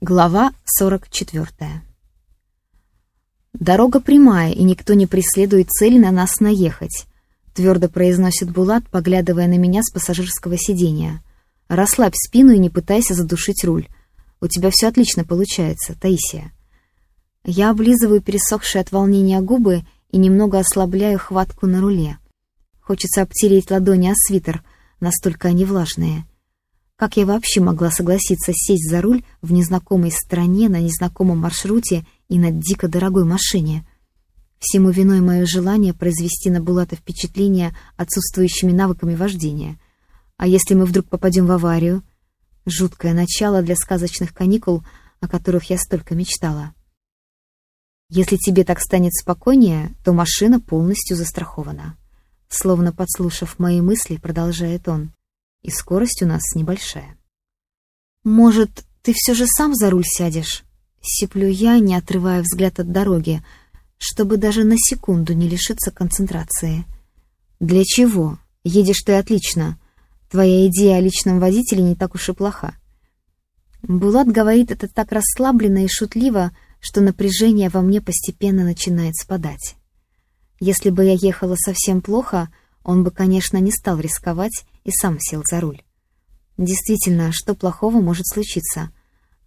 Глава 44. «Дорога прямая, и никто не преследует цель на нас наехать», твердо произносит Булат, поглядывая на меня с пассажирского сидения. «Расслабь спину и не пытайся задушить руль. У тебя все отлично получается, Таисия». Я облизываю пересохшие от волнения губы и немного ослабляю хватку на руле. Хочется обтереть ладони о свитер, настолько они влажные. Как я вообще могла согласиться сесть за руль в незнакомой стране, на незнакомом маршруте и на дико дорогой машине? Всему виной мое желание произвести на Булата впечатление отсутствующими навыками вождения. А если мы вдруг попадем в аварию? Жуткое начало для сказочных каникул, о которых я столько мечтала. Если тебе так станет спокойнее, то машина полностью застрахована. Словно подслушав мои мысли, продолжает он и скорость у нас небольшая. «Может, ты все же сам за руль сядешь?» Сиплю я, не отрывая взгляд от дороги, чтобы даже на секунду не лишиться концентрации. «Для чего? Едешь ты отлично. Твоя идея о личном водителе не так уж и плоха». Булат говорит это так расслабленно и шутливо, что напряжение во мне постепенно начинает спадать. Если бы я ехала совсем плохо, он бы, конечно, не стал рисковать и сам сел за руль. Действительно, что плохого может случиться?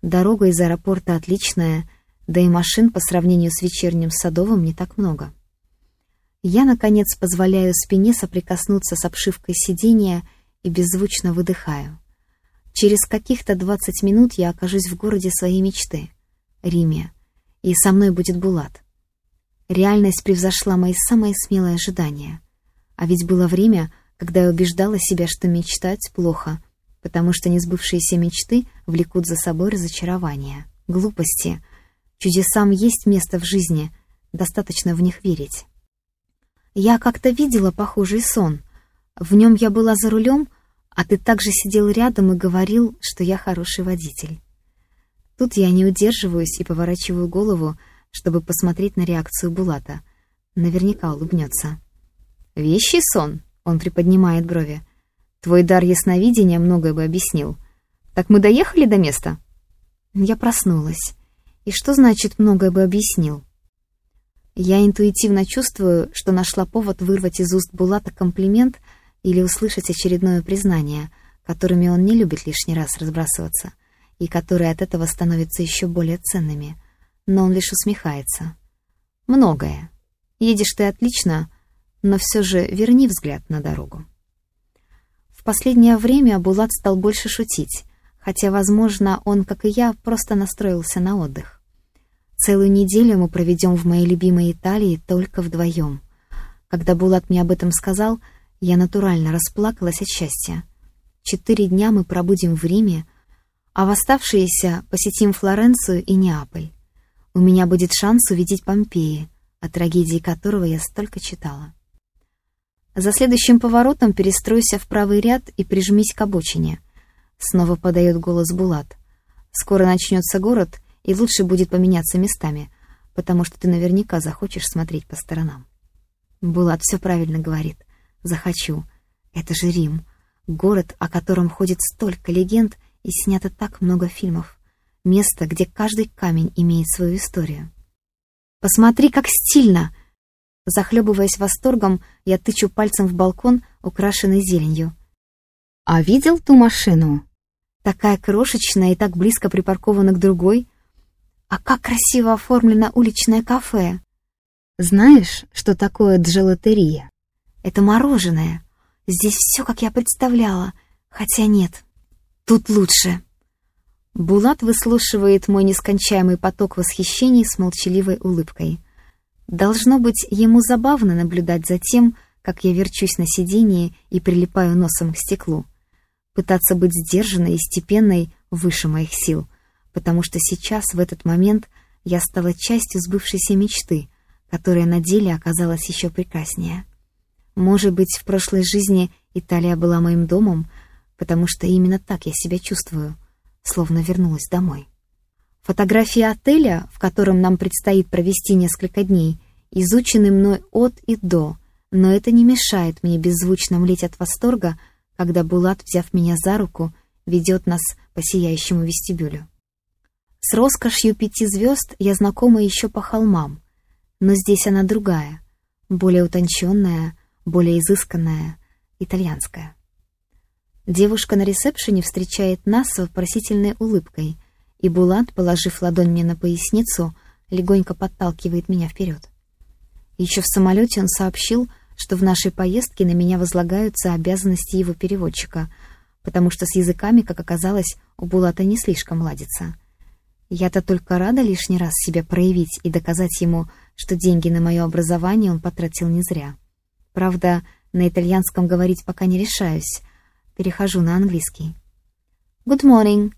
Дорога из аэропорта отличная, да и машин по сравнению с вечерним Садовым не так много. Я, наконец, позволяю спине соприкоснуться с обшивкой сиденья и беззвучно выдыхаю. Через каких-то двадцать минут я окажусь в городе своей мечты — Риме, и со мной будет Булат. Реальность превзошла мои самые смелые ожидания. А ведь было время, когда я убеждала себя, что мечтать плохо, потому что несбывшиеся мечты влекут за собой разочарование, глупости. Чудесам есть место в жизни, достаточно в них верить. Я как-то видела похожий сон. В нем я была за рулем, а ты также сидел рядом и говорил, что я хороший водитель. Тут я не удерживаюсь и поворачиваю голову, чтобы посмотреть на реакцию Булата. Наверняка улыбнется. «Вещий сон?» Он приподнимает брови. Твой дар ясновидения многое бы объяснил. Так мы доехали до места? Я проснулась. И что значит многое бы объяснил? Я интуитивно чувствую, что нашла повод вырвать из уст Булата комплимент или услышать очередное признание, которыми он не любит лишний раз разбрасываться, и которые от этого становятся еще более ценными. Но он лишь усмехается. Многое. Едешь ты отлично, но все же верни взгляд на дорогу. В последнее время Булат стал больше шутить, хотя, возможно, он, как и я, просто настроился на отдых. Целую неделю мы проведем в моей любимой Италии только вдвоем. Когда Булат мне об этом сказал, я натурально расплакалась от счастья. Четыре дня мы пробудем в Риме, а в оставшиеся посетим Флоренцию и Неаполь. У меня будет шанс увидеть Помпеи, о трагедии которого я столько читала. За следующим поворотом перестройся в правый ряд и прижмись к обочине. Снова подает голос Булат. Скоро начнется город, и лучше будет поменяться местами, потому что ты наверняка захочешь смотреть по сторонам. Булат все правильно говорит. Захочу. Это же Рим. Город, о котором ходит столько легенд и снято так много фильмов. Место, где каждый камень имеет свою историю. «Посмотри, как стильно!» Захлебываясь восторгом, я тычу пальцем в балкон, украшенный зеленью. «А видел ту машину?» Такая крошечная и так близко припаркована к другой. А как красиво оформлено уличное кафе. Знаешь, что такое джелатерия? Это мороженое. Здесь все, как я представляла. Хотя нет, тут лучше. Булат выслушивает мой нескончаемый поток восхищений с молчаливой улыбкой — Должно быть, ему забавно наблюдать за тем, как я верчусь на сиденье и прилипаю носом к стеклу. Пытаться быть сдержанной и степенной выше моих сил, потому что сейчас, в этот момент, я стала частью сбывшейся мечты, которая на деле оказалась еще прекраснее. Может быть, в прошлой жизни Италия была моим домом, потому что именно так я себя чувствую, словно вернулась домой. Фотографии отеля, в котором нам предстоит провести несколько дней, изучены мной от и до, но это не мешает мне беззвучно млеть от восторга, когда Булат, взяв меня за руку, ведет нас по сияющему вестибюлю. С роскошью пяти звезд я знакома еще по холмам, но здесь она другая, более утонченная, более изысканная, итальянская. Девушка на ресепшене встречает нас с вопросительной улыбкой, и Булат, положив ладонь мне на поясницу, легонько подталкивает меня вперед. Еще в самолете он сообщил, что в нашей поездке на меня возлагаются обязанности его переводчика, потому что с языками, как оказалось, у Булата не слишком ладится. Я-то только рада лишний раз себя проявить и доказать ему, что деньги на мое образование он потратил не зря. Правда, на итальянском говорить пока не решаюсь. Перехожу на английский. Good morning.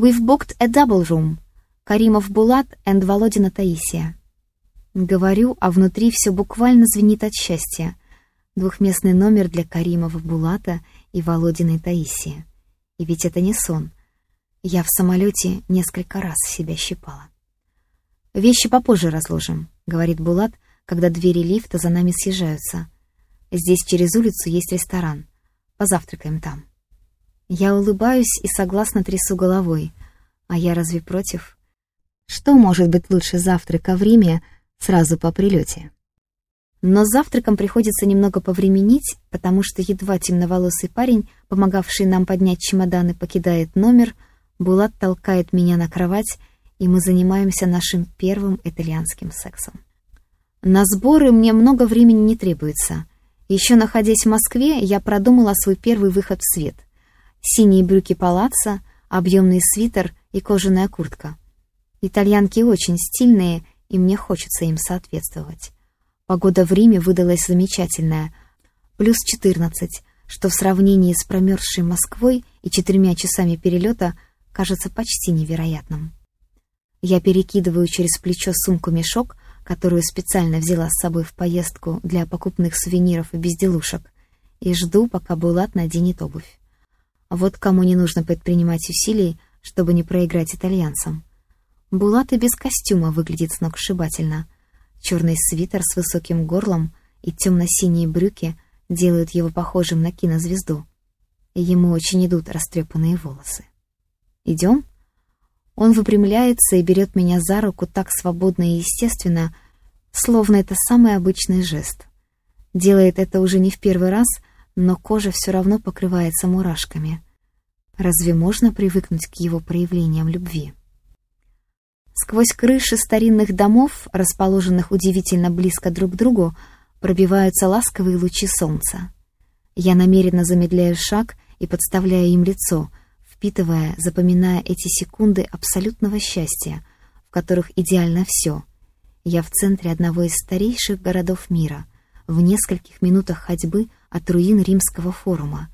We've booked a double room. Каримов Булат and Володина Таисия. Говорю, а внутри все буквально звенит от счастья. Двухместный номер для Каримова Булата и Володиной Таисии. И ведь это не сон. Я в самолете несколько раз себя щипала. «Вещи попозже разложим», — говорит Булат, когда двери лифта за нами съезжаются. «Здесь через улицу есть ресторан. Позавтракаем там». Я улыбаюсь и согласно трясу головой. А я разве против? Что может быть лучше завтрака в Риме сразу по прилете? Но с завтраком приходится немного повременить, потому что едва темноволосый парень, помогавший нам поднять чемоданы, покидает номер, Булат толкает меня на кровать, и мы занимаемся нашим первым итальянским сексом. На сборы мне много времени не требуется. Еще находясь в Москве, я продумала свой первый выход в свет. Синие брюки палаца, объемный свитер и кожаная куртка. Итальянки очень стильные, и мне хочется им соответствовать. Погода в Риме выдалась замечательная, плюс 14, что в сравнении с промерзшей Москвой и четырьмя часами перелета кажется почти невероятным. Я перекидываю через плечо сумку-мешок, которую специально взяла с собой в поездку для покупных сувениров и безделушек, и жду, пока Булат наденет обувь. Вот кому не нужно предпринимать усилий, чтобы не проиграть итальянцам. Булат и без костюма выглядит сногсшибательно. Черный свитер с высоким горлом и темно-синие брюки делают его похожим на кинозвезду. Ему очень идут растрепанные волосы. «Идем?» Он выпрямляется и берет меня за руку так свободно и естественно, словно это самый обычный жест. Делает это уже не в первый раз, но кожа все равно покрывается мурашками. Разве можно привыкнуть к его проявлениям любви? Сквозь крыши старинных домов, расположенных удивительно близко друг к другу, пробиваются ласковые лучи солнца. Я намеренно замедляю шаг и подставляю им лицо — впитывая, запоминая эти секунды абсолютного счастья, в которых идеально все. Я в центре одного из старейших городов мира, в нескольких минутах ходьбы от руин Римского форума.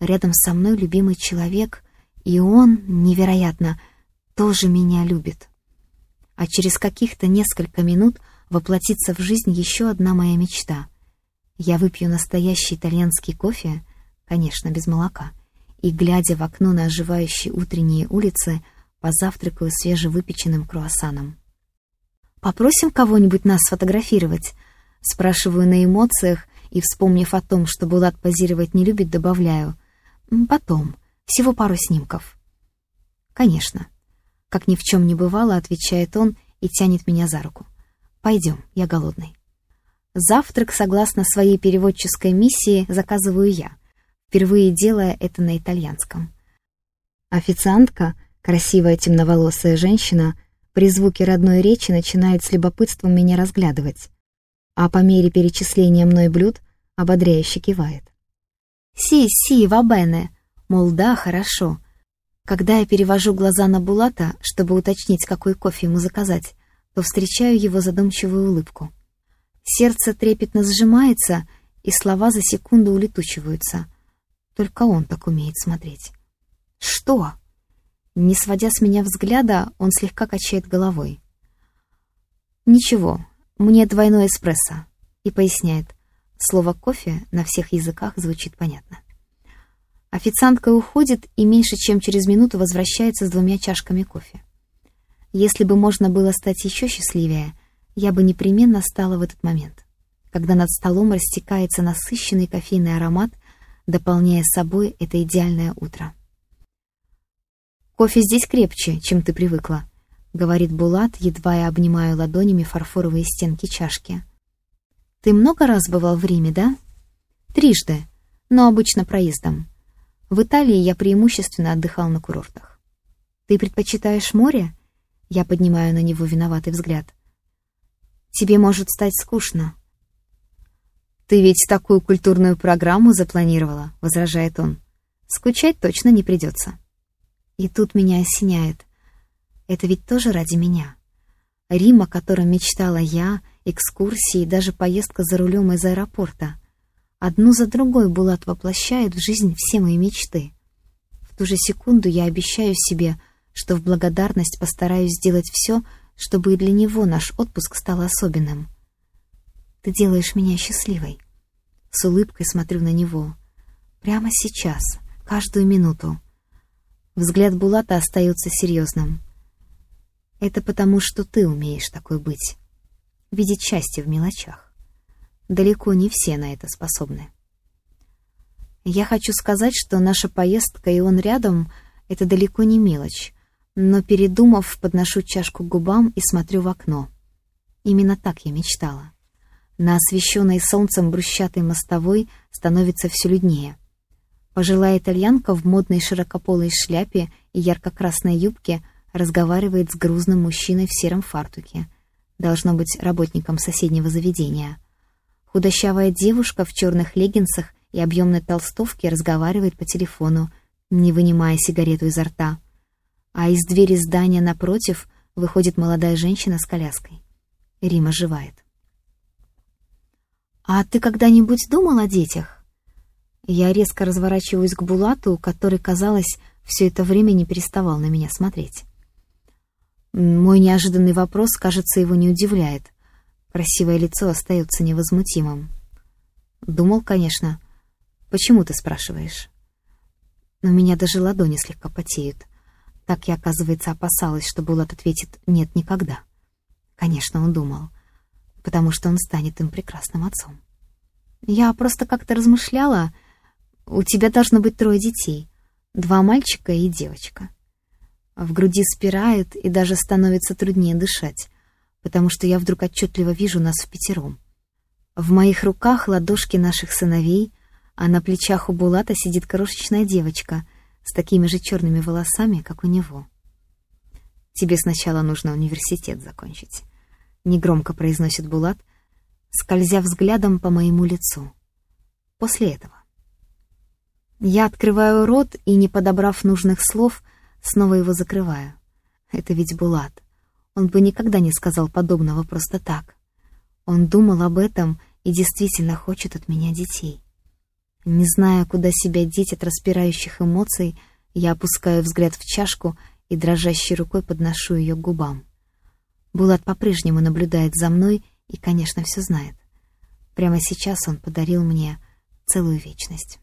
Рядом со мной любимый человек, и он, невероятно, тоже меня любит. А через каких-то несколько минут воплотится в жизнь еще одна моя мечта. Я выпью настоящий итальянский кофе, конечно, без молока, и, глядя в окно на оживающие утренние улицы, позавтракаю свежевыпеченным круассаном. «Попросим кого-нибудь нас сфотографировать?» Спрашиваю на эмоциях и, вспомнив о том, что Булат позировать не любит, добавляю. «Потом. Всего пару снимков». «Конечно». Как ни в чем не бывало, отвечает он и тянет меня за руку. «Пойдем, я голодный». Завтрак, согласно своей переводческой миссии, заказываю я впервые делая это на итальянском. Официантка, красивая темноволосая женщина, при звуке родной речи начинает с любопытством меня разглядывать, а по мере перечисления мной блюд ободряюще кивает. «Си, си, вабене!» Мол, да, хорошо. Когда я перевожу глаза на Булата, чтобы уточнить, какой кофе ему заказать, то встречаю его задумчивую улыбку. Сердце трепетно сжимается, и слова за секунду улетучиваются — только он так умеет смотреть. «Что?» Не сводя с меня взгляда, он слегка качает головой. «Ничего, мне двойной эспрессо», и поясняет. Слово «кофе» на всех языках звучит понятно. Официантка уходит и меньше чем через минуту возвращается с двумя чашками кофе. Если бы можно было стать еще счастливее, я бы непременно стала в этот момент, когда над столом растекается насыщенный кофейный аромат — дополняя собой это идеальное утро. «Кофе здесь крепче, чем ты привыкла», говорит Булат, едва я обнимаю ладонями фарфоровые стенки чашки. «Ты много раз бывал в Риме, да?» «Трижды, но обычно проездом. В Италии я преимущественно отдыхал на курортах». «Ты предпочитаешь море?» Я поднимаю на него виноватый взгляд. «Тебе может стать скучно». «Ты ведь такую культурную программу запланировала», — возражает он. «Скучать точно не придется». И тут меня осеняет. Это ведь тоже ради меня. Рим, о котором мечтала я, экскурсии, даже поездка за рулем из аэропорта. Одну за другой Булат воплощает в жизнь все мои мечты. В ту же секунду я обещаю себе, что в благодарность постараюсь сделать все, чтобы и для него наш отпуск стал особенным. Ты делаешь меня счастливой. С улыбкой смотрю на него. Прямо сейчас, каждую минуту. Взгляд Булата остается серьезным. Это потому, что ты умеешь такой быть. Видеть счастье в мелочах. Далеко не все на это способны. Я хочу сказать, что наша поездка и он рядом — это далеко не мелочь, но, передумав, подношу чашку к губам и смотрю в окно. Именно так я мечтала. На освещенной солнцем брусчатой мостовой становится все люднее. Пожилая итальянка в модной широкополой шляпе и ярко-красной юбке разговаривает с грузным мужчиной в сером фартуке. Должно быть работником соседнего заведения. Худощавая девушка в черных леггинсах и объемной толстовке разговаривает по телефону, не вынимая сигарету изо рта. А из двери здания напротив выходит молодая женщина с коляской. Рима оживает. «А ты когда-нибудь думал о детях?» Я резко разворачиваюсь к Булату, который, казалось, все это время не переставал на меня смотреть. Мой неожиданный вопрос, кажется, его не удивляет. Красивое лицо остается невозмутимым. Думал, конечно. Почему ты спрашиваешь? У меня даже ладони слегка потеют. Так я, оказывается, опасалась, что Булат ответит «нет, никогда». Конечно, он думал, потому что он станет им прекрасным отцом. Я просто как-то размышляла, у тебя должно быть трое детей. Два мальчика и девочка. В груди спирает и даже становится труднее дышать, потому что я вдруг отчетливо вижу нас в пятером. В моих руках ладошки наших сыновей, а на плечах у Булата сидит крошечная девочка с такими же черными волосами, как у него. «Тебе сначала нужно университет закончить», — негромко произносит Булат, скользя взглядом по моему лицу. «После этого я открываю рот и, не подобрав нужных слов, снова его закрываю. Это ведь Булат. Он бы никогда не сказал подобного просто так. Он думал об этом и действительно хочет от меня детей. Не зная, куда себя деть от распирающих эмоций, я опускаю взгляд в чашку и дрожащей рукой подношу ее к губам. Булат по-прежнему наблюдает за мной и, конечно, все знает. Прямо сейчас он подарил мне целую вечность.